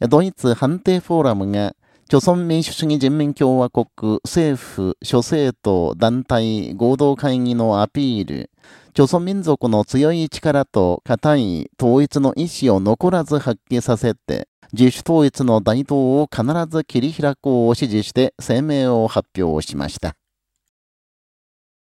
ドイツ判定フォーラムが、著鮮民主主義人民共和国政府諸政党団体合同会議のアピール、著鮮民族の強い力と固い統一の意志を残らず発揮させて、自主統一の大統を必ず切り開こうを指示して声明を発表しました。